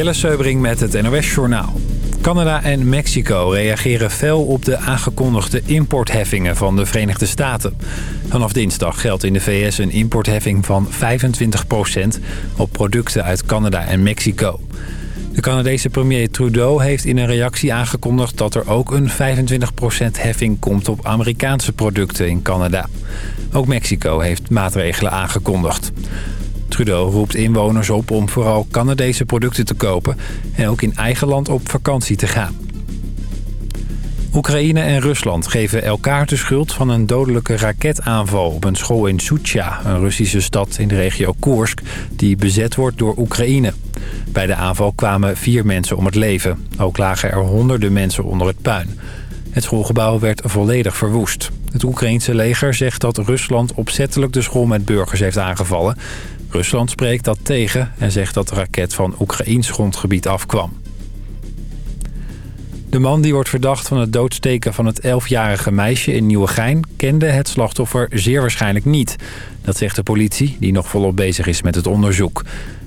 Jelle Seubring met het NOS Journaal. Canada en Mexico reageren fel op de aangekondigde importheffingen van de Verenigde Staten. Vanaf dinsdag geldt in de VS een importheffing van 25% op producten uit Canada en Mexico. De Canadese premier Trudeau heeft in een reactie aangekondigd dat er ook een 25% heffing komt op Amerikaanse producten in Canada. Ook Mexico heeft maatregelen aangekondigd. Trudeau roept inwoners op om vooral Canadese producten te kopen... en ook in eigen land op vakantie te gaan. Oekraïne en Rusland geven elkaar de schuld van een dodelijke raketaanval op een school in Sucha, een Russische stad in de regio Koersk, die bezet wordt door Oekraïne. Bij de aanval kwamen vier mensen om het leven. Ook lagen er honderden mensen onder het puin. Het schoolgebouw werd volledig verwoest. Het Oekraïense leger zegt dat Rusland opzettelijk de school met burgers heeft aangevallen. Rusland spreekt dat tegen en zegt dat de raket van Oekraïns grondgebied afkwam. De man die wordt verdacht van het doodsteken van het 11-jarige meisje in Nieuwegein... kende het slachtoffer zeer waarschijnlijk niet. Dat zegt de politie, die nog volop bezig is met het onderzoek.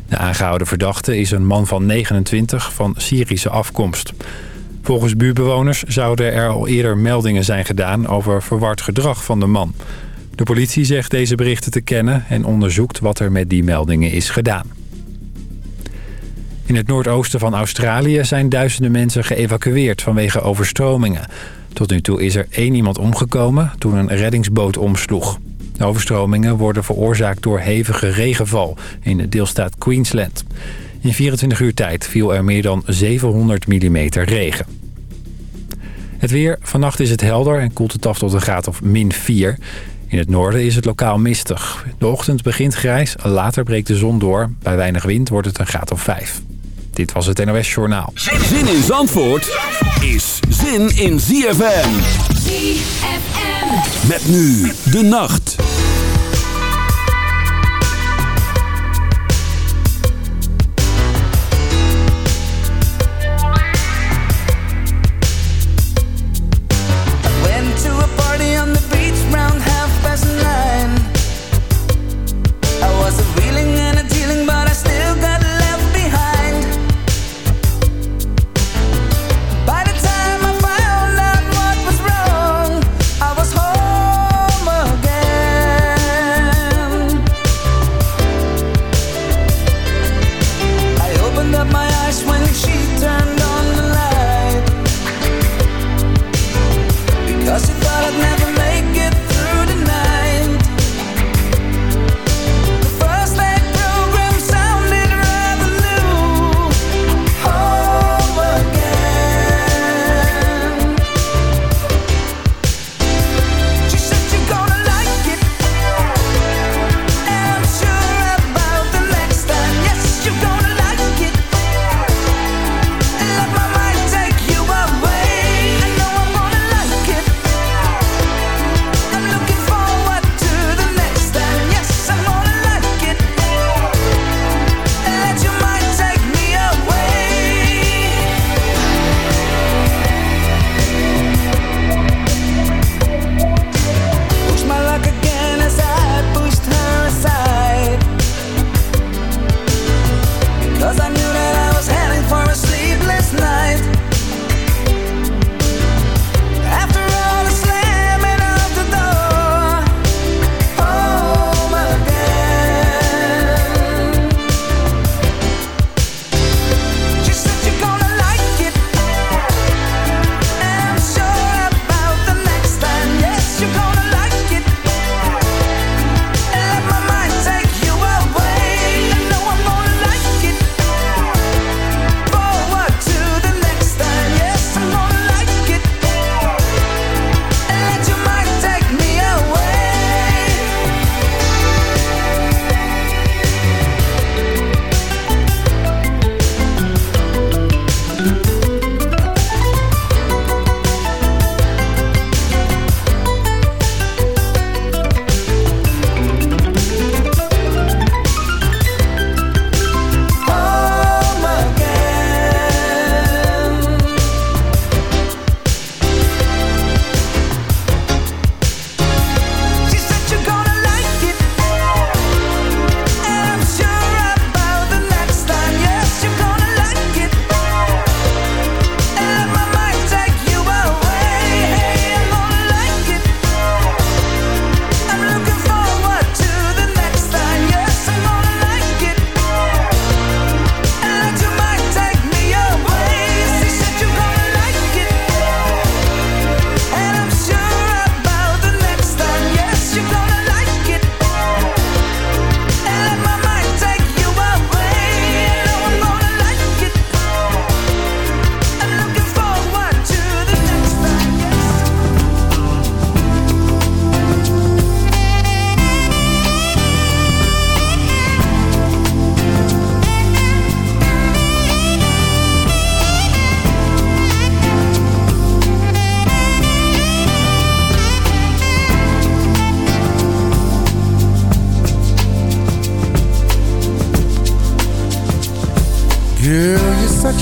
De aangehouden verdachte is een man van 29 van Syrische afkomst. Volgens buurbewoners zouden er al eerder meldingen zijn gedaan... over verward gedrag van de man... De politie zegt deze berichten te kennen en onderzoekt wat er met die meldingen is gedaan. In het noordoosten van Australië zijn duizenden mensen geëvacueerd vanwege overstromingen. Tot nu toe is er één iemand omgekomen toen een reddingsboot omsloeg. De overstromingen worden veroorzaakt door hevige regenval in de deelstaat Queensland. In 24 uur tijd viel er meer dan 700 mm regen. Het weer. Vannacht is het helder en koelt het af tot een graad of min 4. In het noorden is het lokaal mistig. De ochtend begint grijs, later breekt de zon door. Bij weinig wind wordt het een graad of 5. Dit was het NOS Journaal. Zin in Zandvoort is zin in ZFM. ZFM. Met nu de nacht.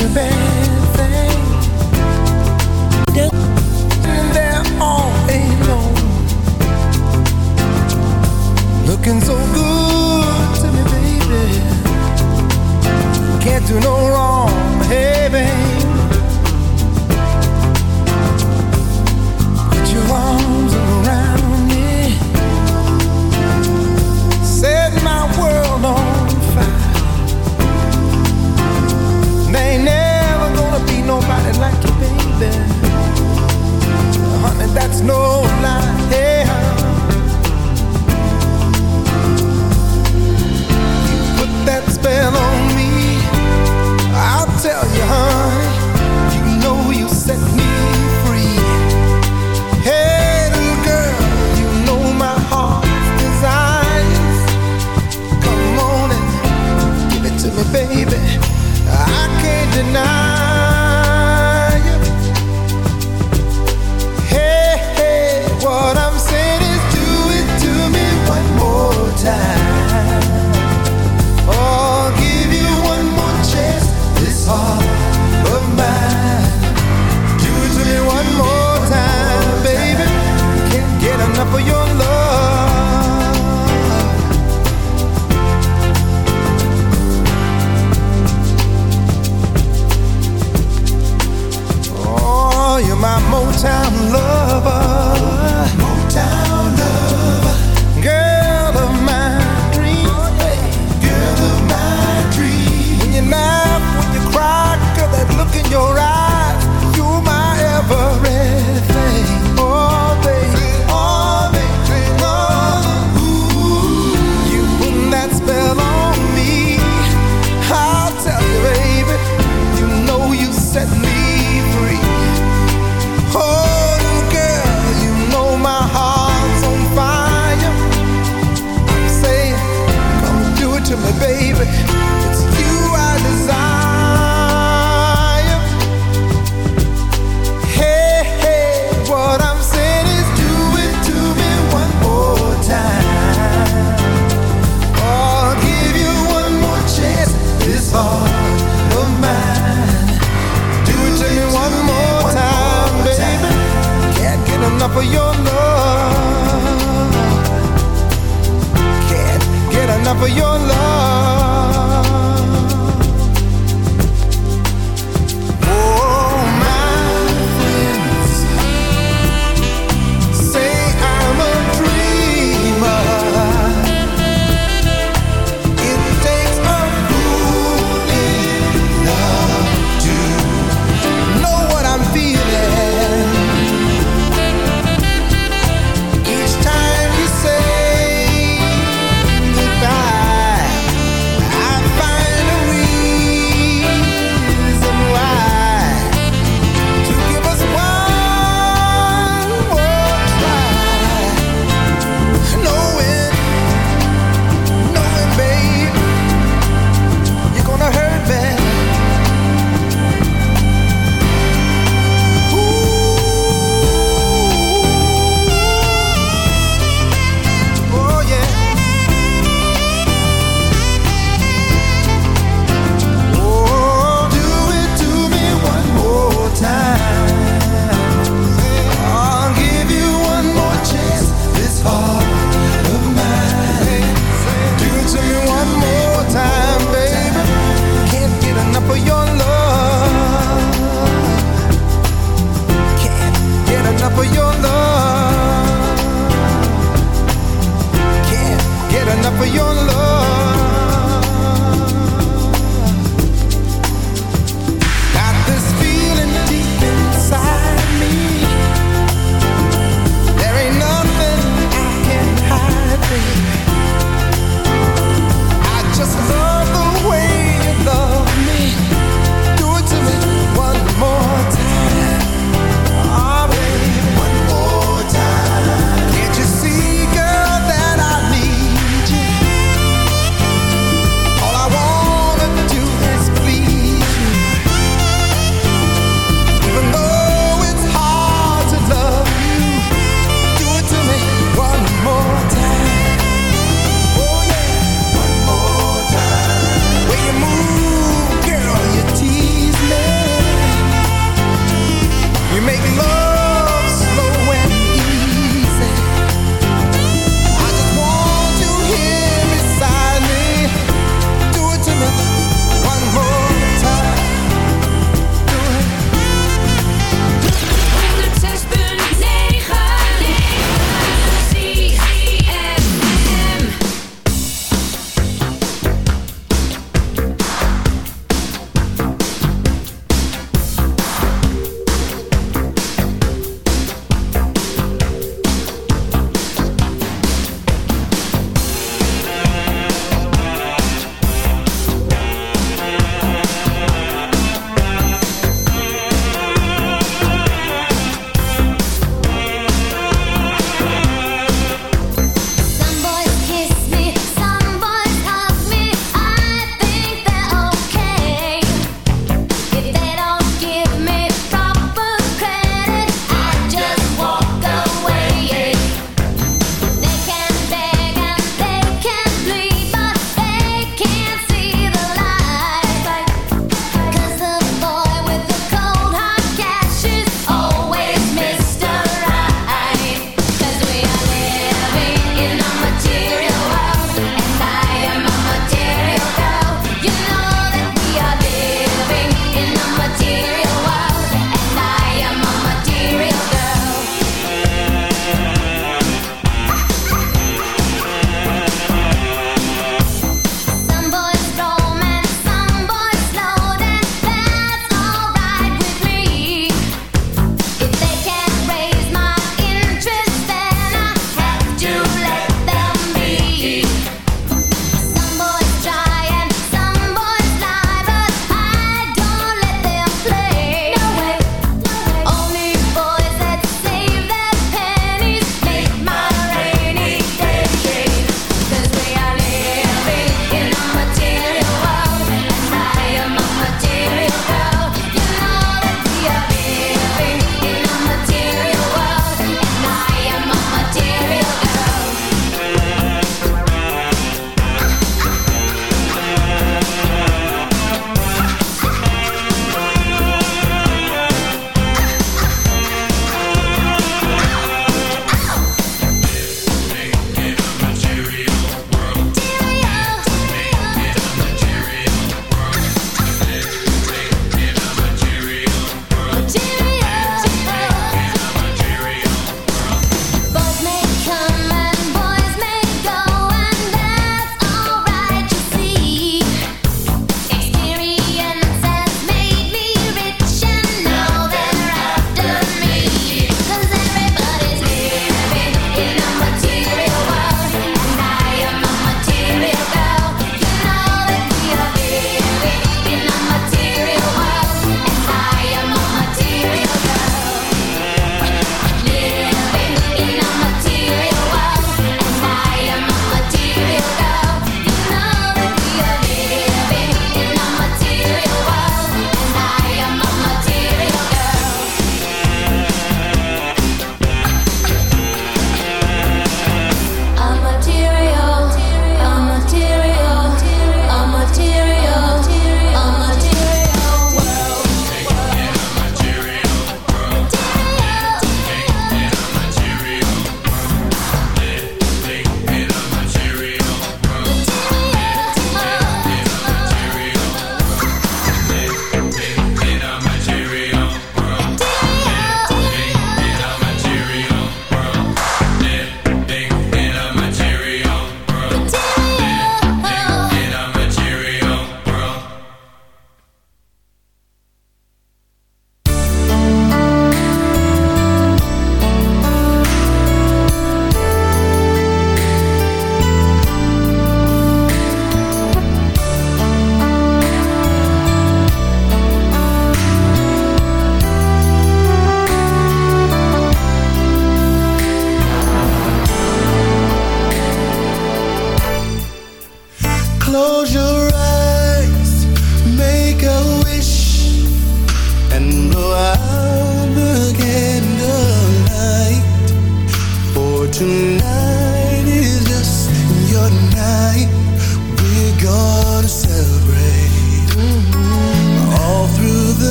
you, babe.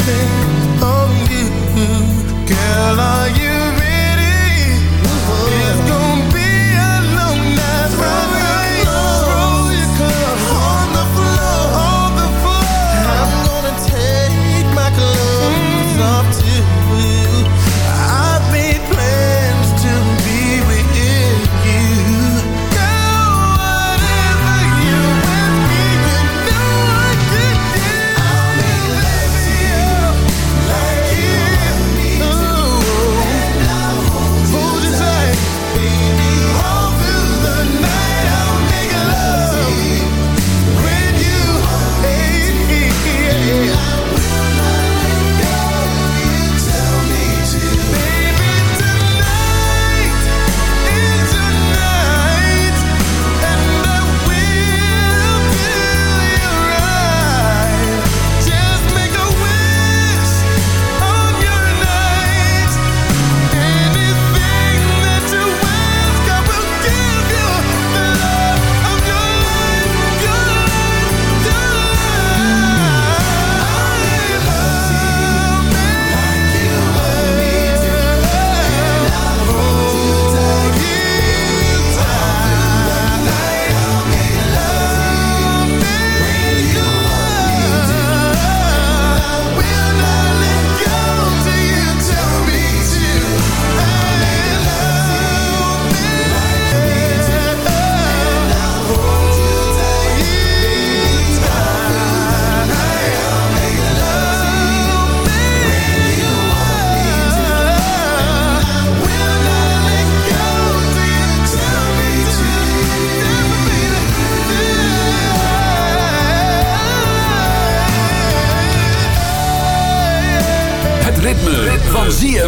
understand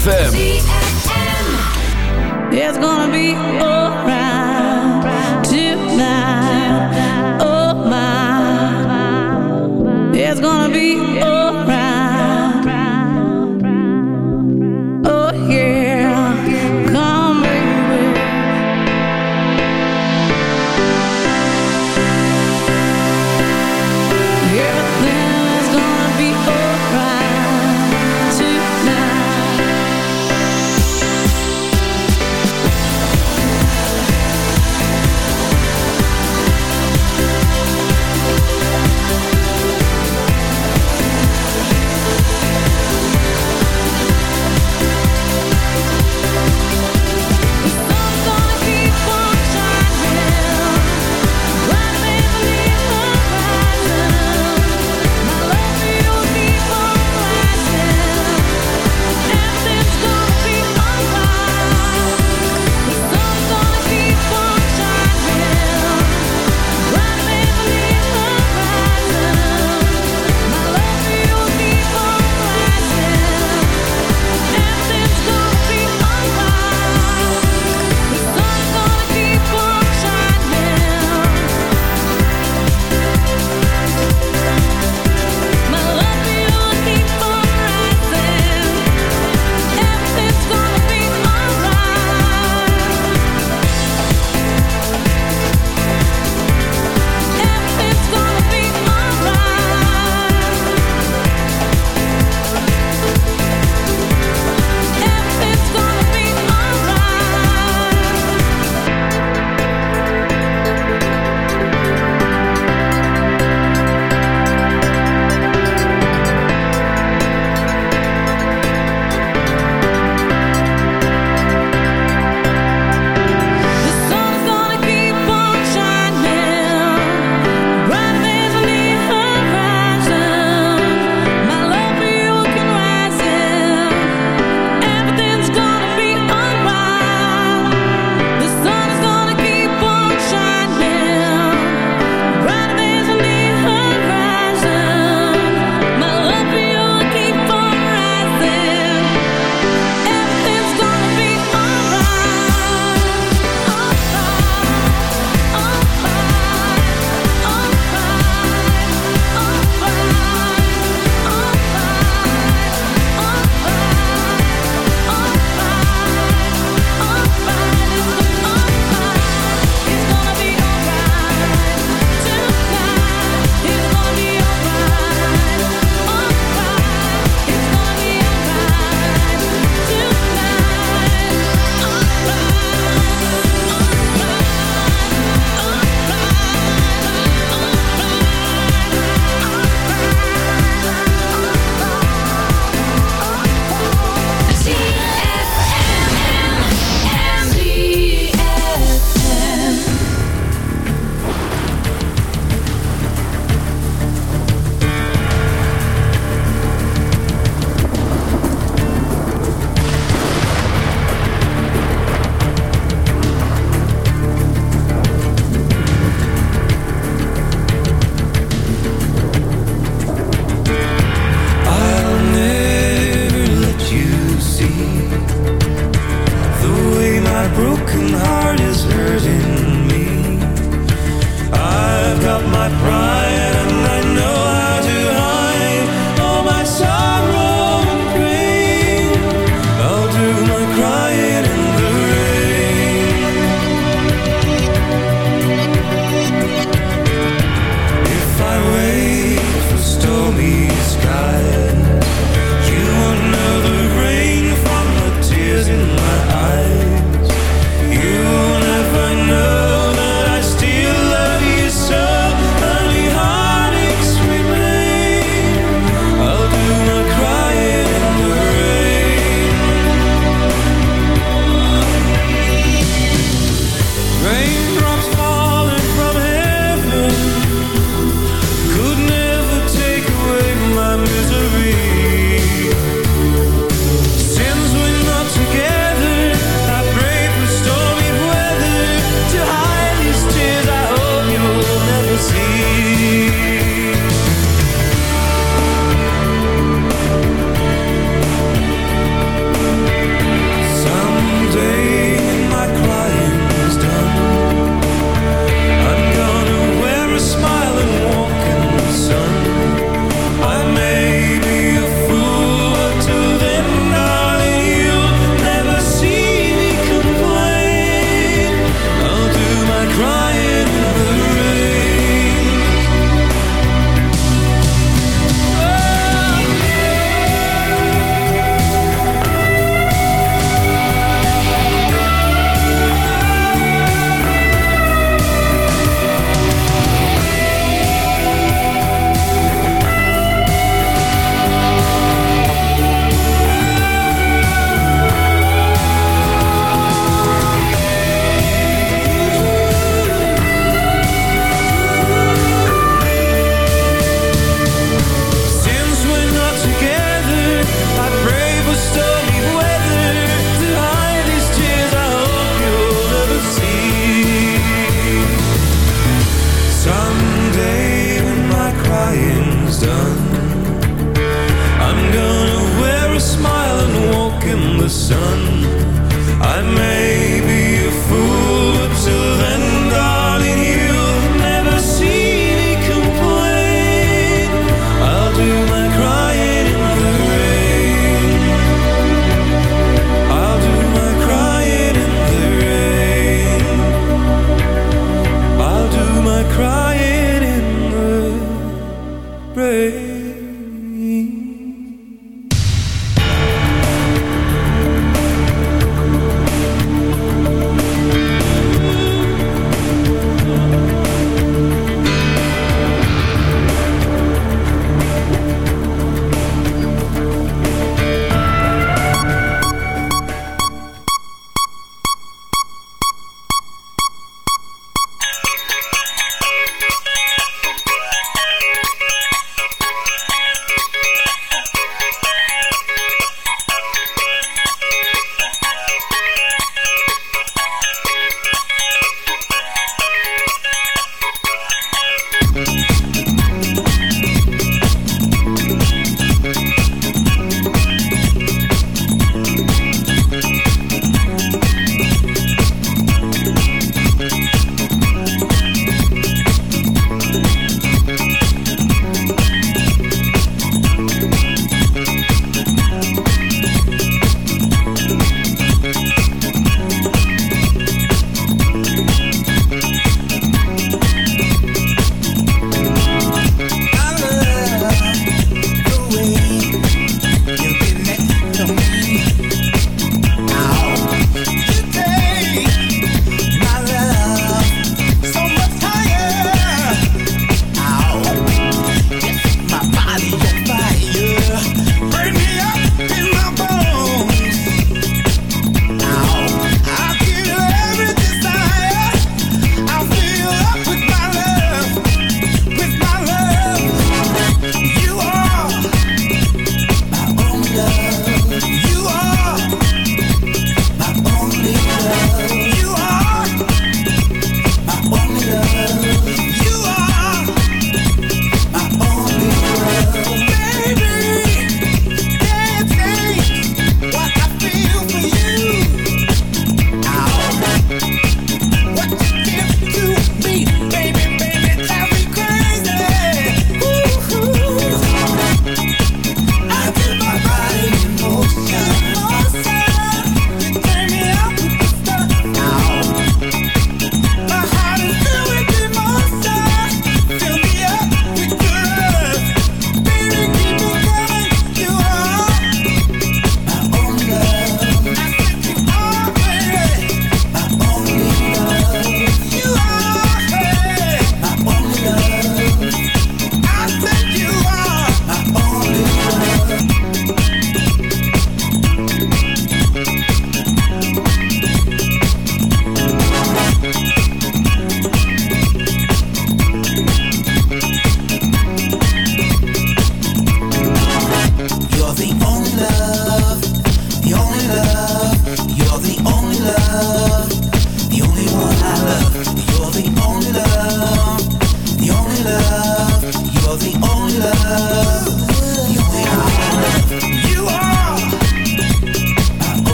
ZFM. It's gonna be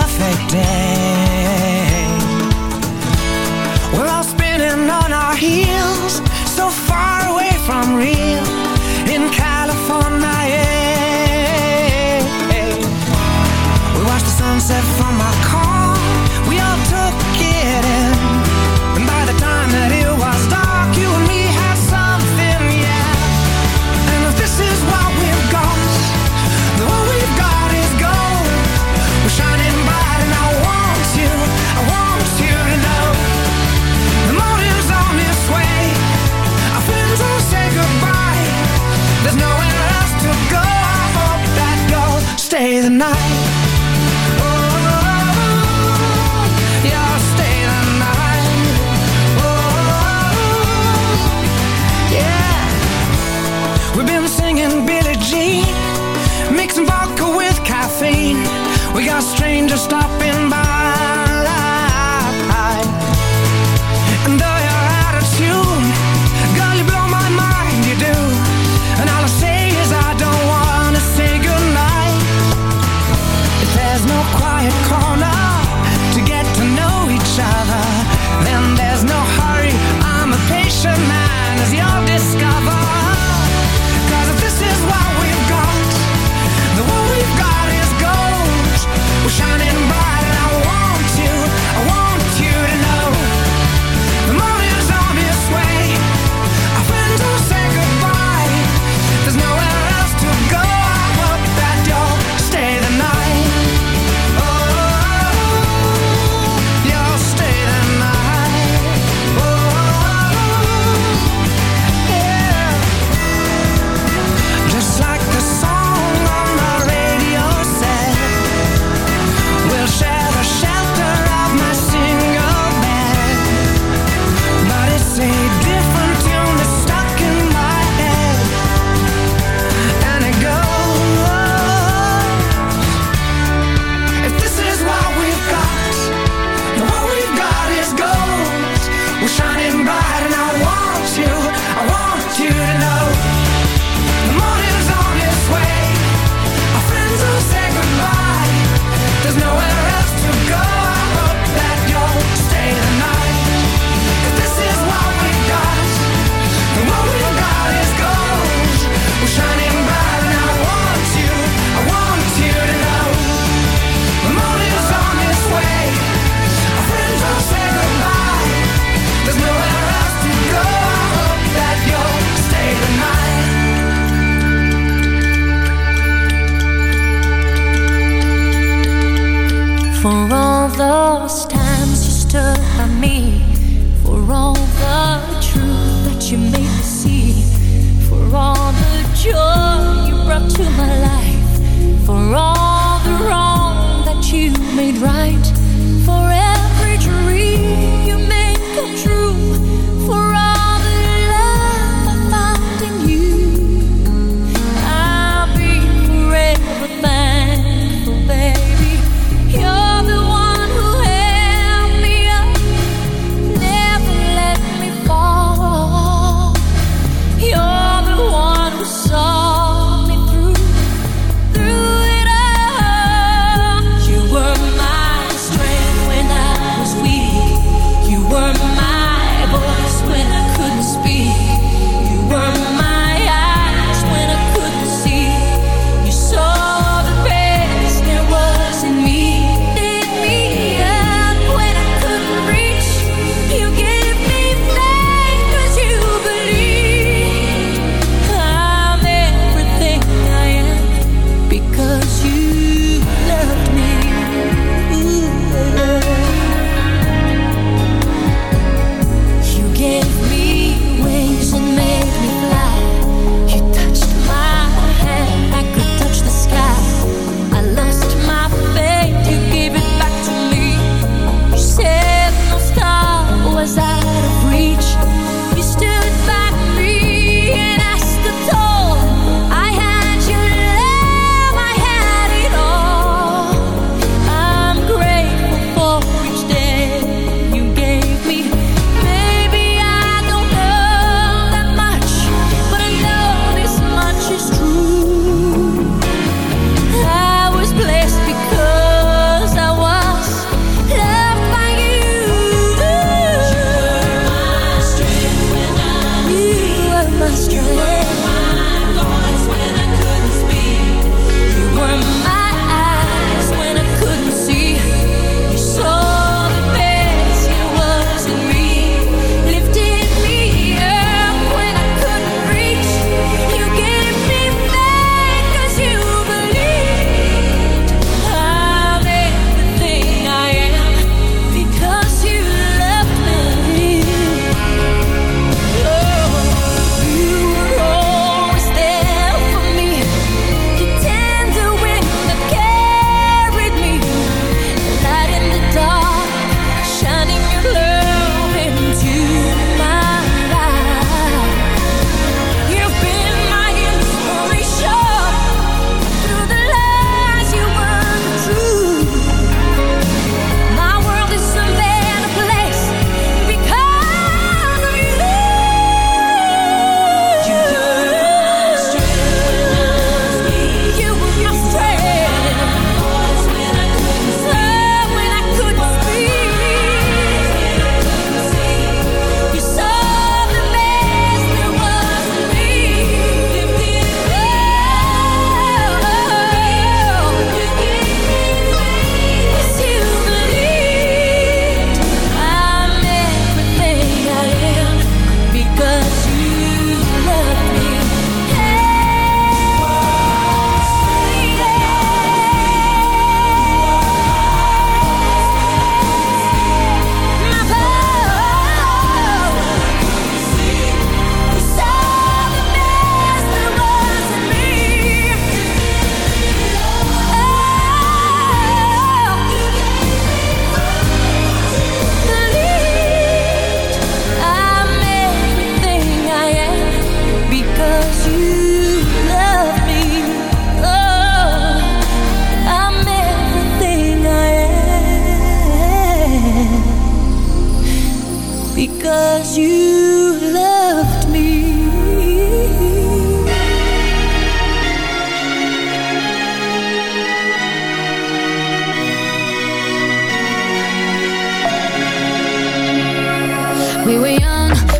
perfect day.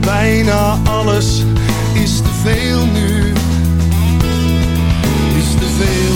Bijna alles is te veel nu, is te veel.